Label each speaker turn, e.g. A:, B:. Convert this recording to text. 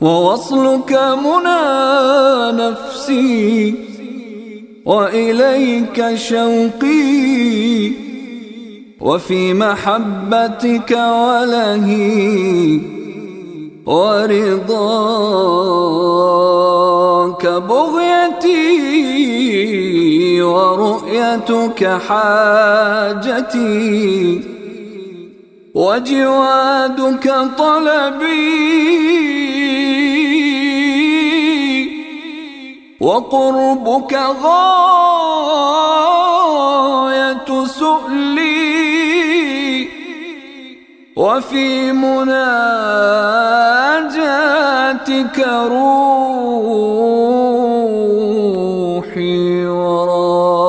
A: ووصلك منى نفسي وإليك شوقي وفي محبتك ولهي ورضاك بغيتي ورؤيتك حاجتي وجوادك طلبي وقربك غاية سؤلي وفي مناجاتك روحي وراحتي.